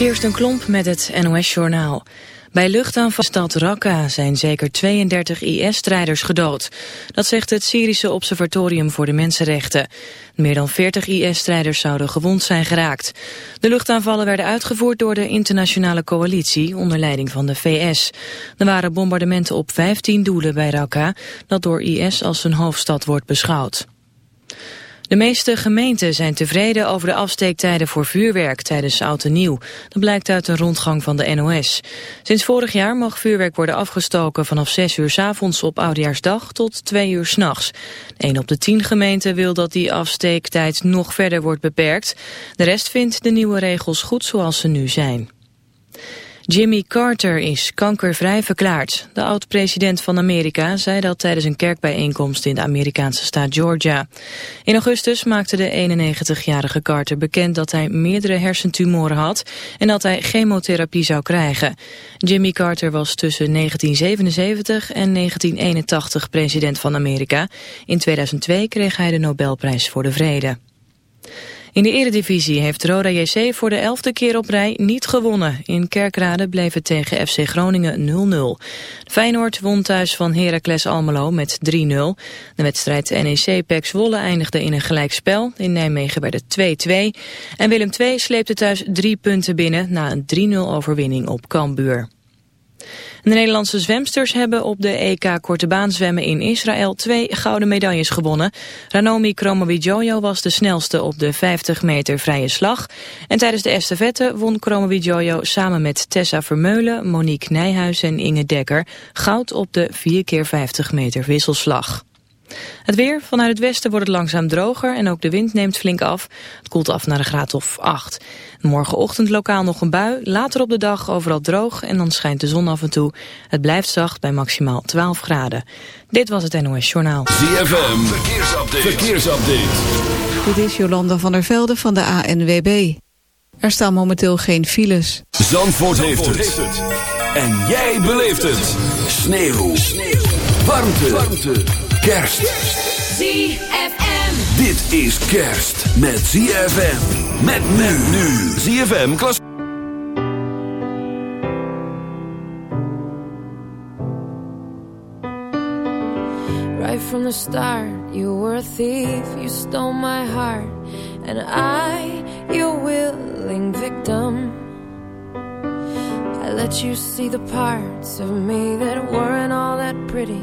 Kirsten Klomp met het NOS-journaal. Bij luchtaanval stad Raqqa zijn zeker 32 IS-strijders gedood. Dat zegt het Syrische Observatorium voor de Mensenrechten. Meer dan 40 IS-strijders zouden gewond zijn geraakt. De luchtaanvallen werden uitgevoerd door de internationale coalitie onder leiding van de VS. Er waren bombardementen op 15 doelen bij Raqqa, dat door IS als een hoofdstad wordt beschouwd. De meeste gemeenten zijn tevreden over de afsteektijden voor vuurwerk tijdens Oud en Nieuw. Dat blijkt uit een rondgang van de NOS. Sinds vorig jaar mag vuurwerk worden afgestoken vanaf 6 uur s avonds op Oudejaarsdag tot 2 uur s'nachts. Een op de 10 gemeenten wil dat die afsteektijd nog verder wordt beperkt. De rest vindt de nieuwe regels goed zoals ze nu zijn. Jimmy Carter is kankervrij verklaard. De oud-president van Amerika zei dat tijdens een kerkbijeenkomst in de Amerikaanse staat Georgia. In augustus maakte de 91-jarige Carter bekend dat hij meerdere hersentumoren had en dat hij chemotherapie zou krijgen. Jimmy Carter was tussen 1977 en 1981 president van Amerika. In 2002 kreeg hij de Nobelprijs voor de Vrede. In de eredivisie heeft Roda JC voor de elfde keer op rij niet gewonnen. In Kerkrade bleef het tegen FC Groningen 0-0. Feyenoord won thuis van Heracles Almelo met 3-0. De wedstrijd NEC-PEC Zwolle eindigde in een gelijkspel. In Nijmegen werd het 2-2. En Willem II sleepte thuis drie punten binnen na een 3-0 overwinning op Cambuur. De Nederlandse zwemsters hebben op de EK Korte Baan zwemmen in Israël twee gouden medailles gewonnen. Ranomi Kromowidjojo was de snelste op de 50 meter vrije slag. En tijdens de estafette won Kromowidjojo samen met Tessa Vermeulen, Monique Nijhuis en Inge Dekker goud op de 4 keer 50 meter wisselslag. Het weer, vanuit het westen wordt het langzaam droger en ook de wind neemt flink af. Het koelt af naar een graad of 8. Morgenochtend lokaal nog een bui, later op de dag overal droog en dan schijnt de zon af en toe. Het blijft zacht bij maximaal 12 graden. Dit was het NOS Journaal. ZFM, verkeersupdate. verkeersupdate. Dit is Jolanda van der Velde van de ANWB. Er staan momenteel geen files. Zandvoort, heeft, het. En jij beleeft het. Sneeuw. Sneeuw. Warmte. Warmte. Kerst. ZFM. Dit is kerst met ZFM. Met men nu. ZFM Klas. Right from the start, you were a thief. You stole my heart. And I, your willing victim. I let you see the parts of me that weren't all that pretty.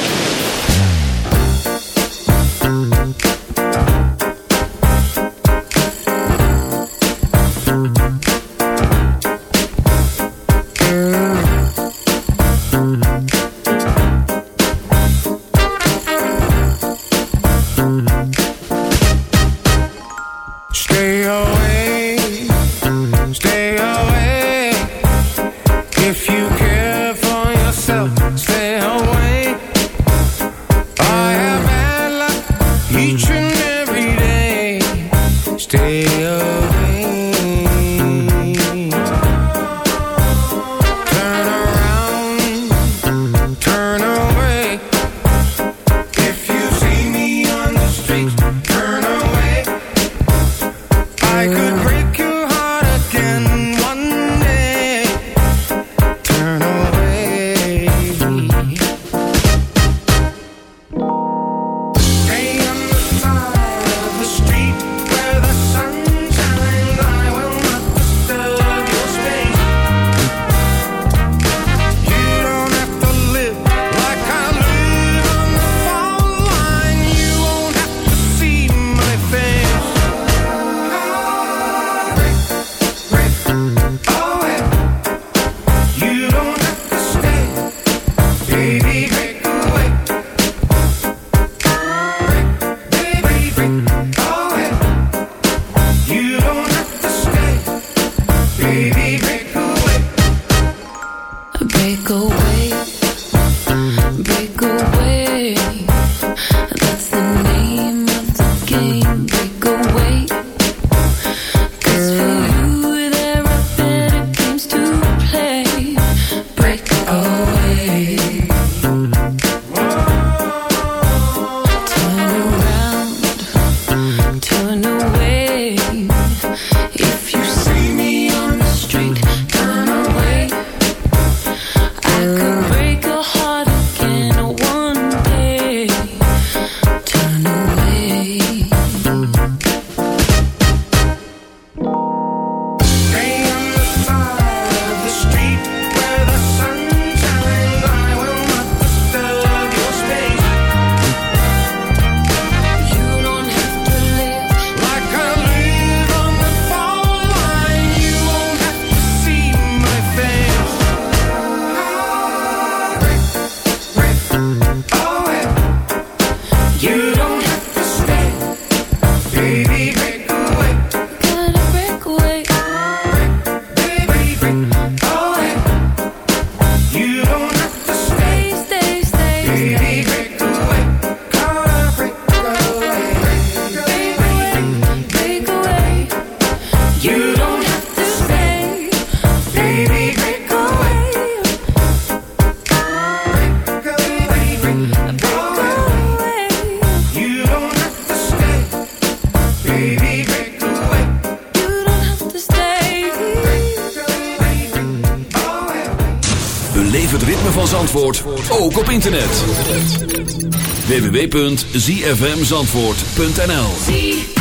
www.zfmzandvoort.nl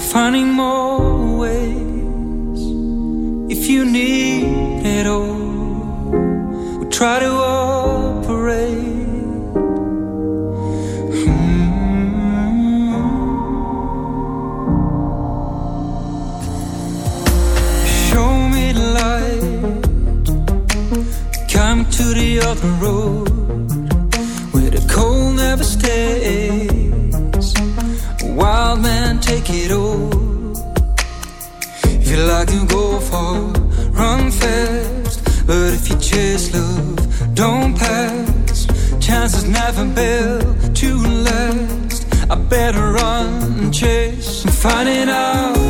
or finding more ways if you need it all. We try to operate. to the other road where the cold never stays. A wild man, take it all. I you go far, run fast. But if you chase love, don't pass. Chances never built to last. I better run and chase and find it out.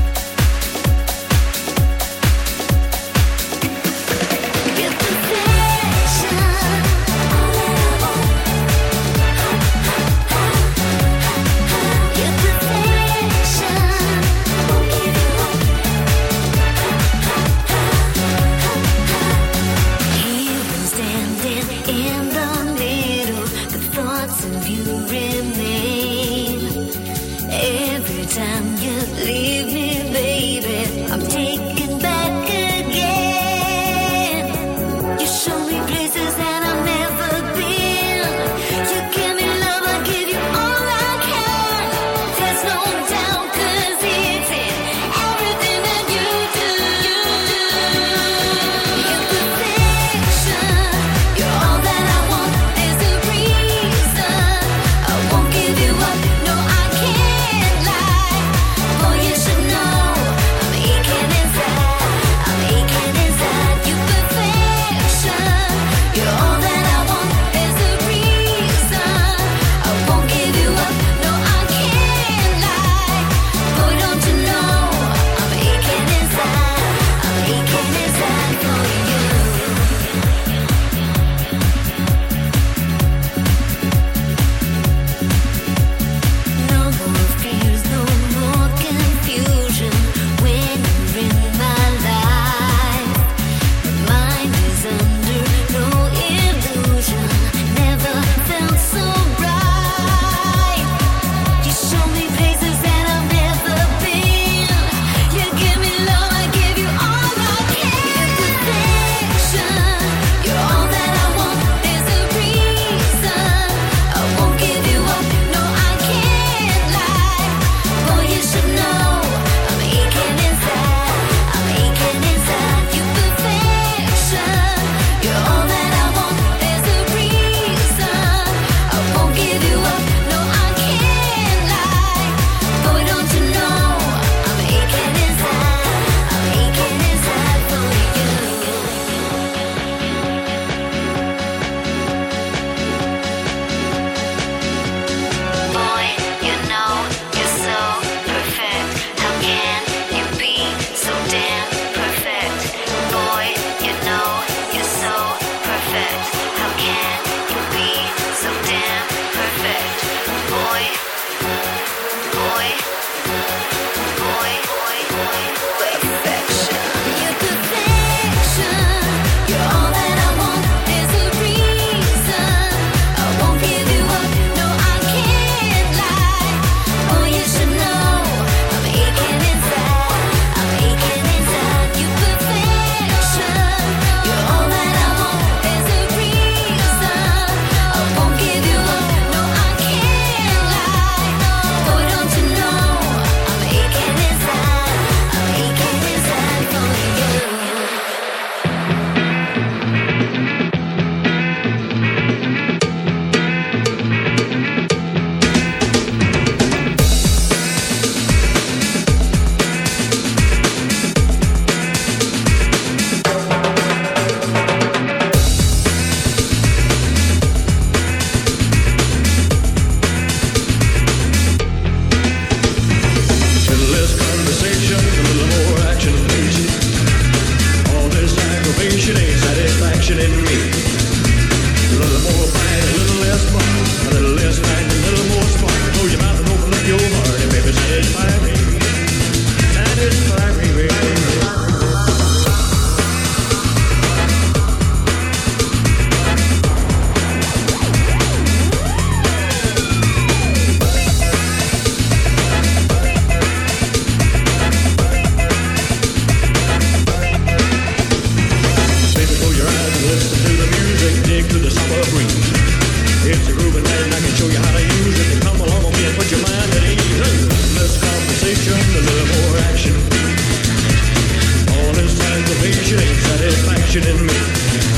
in me.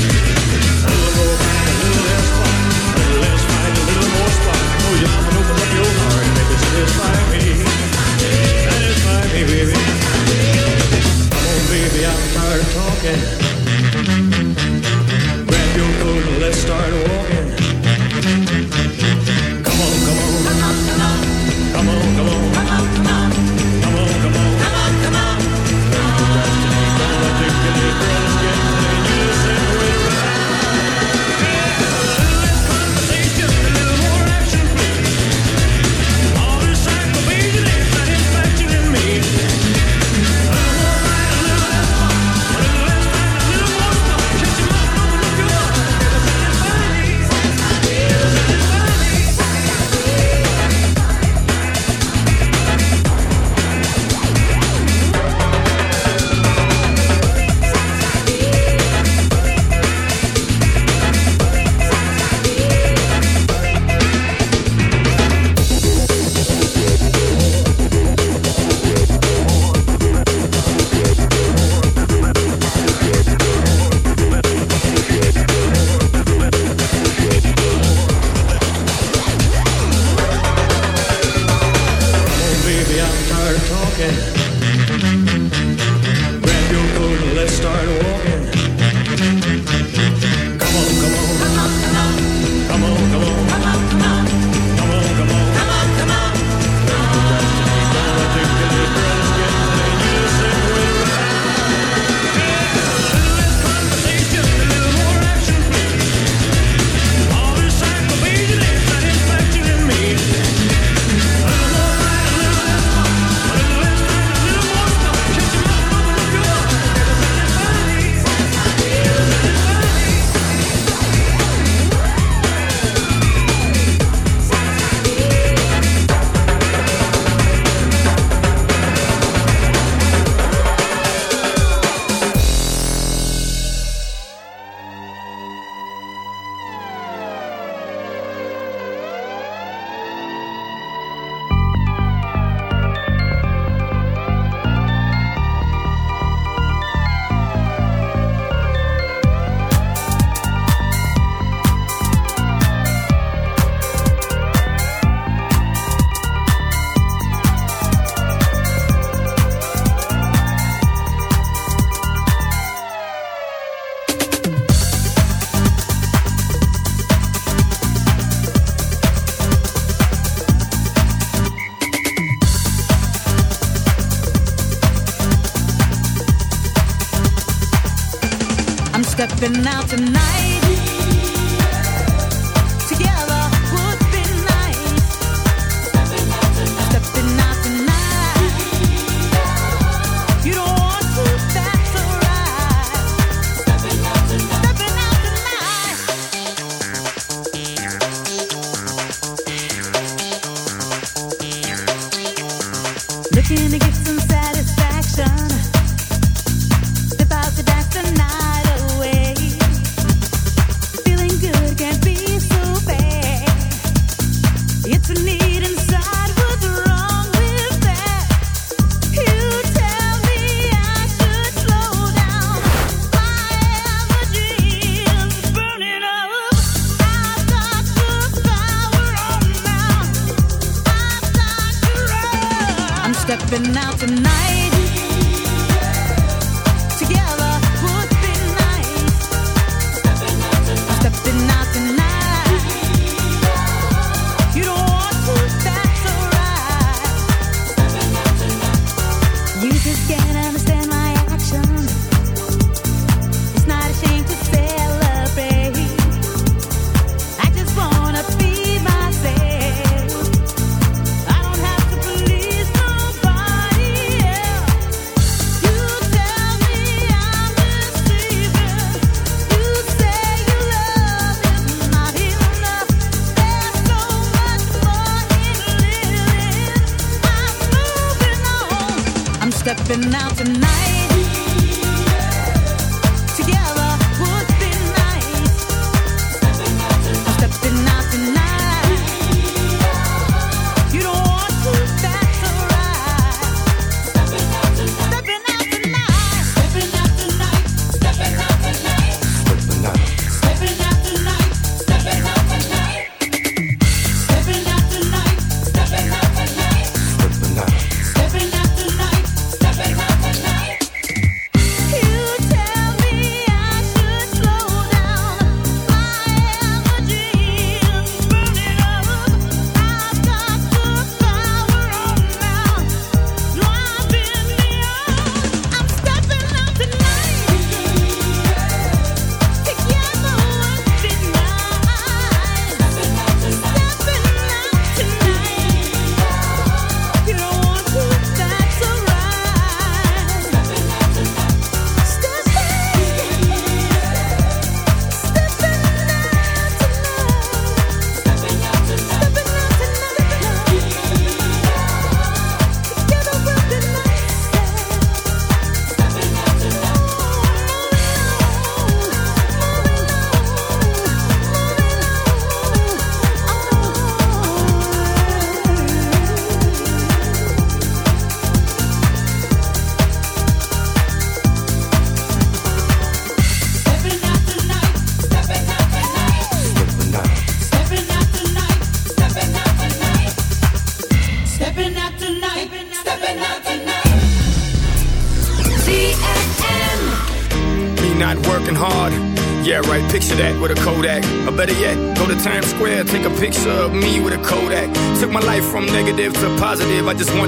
now tonight.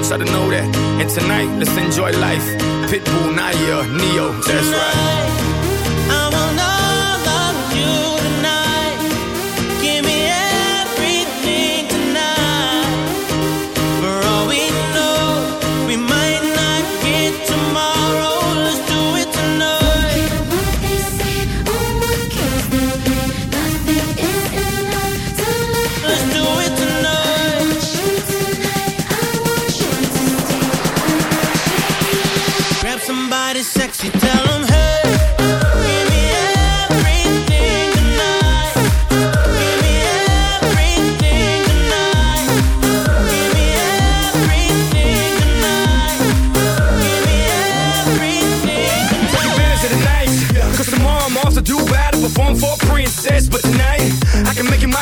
twice, I didn't know that. And tonight, let's enjoy life. Pitbull, Naya, Neo, that's right.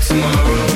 tomorrow.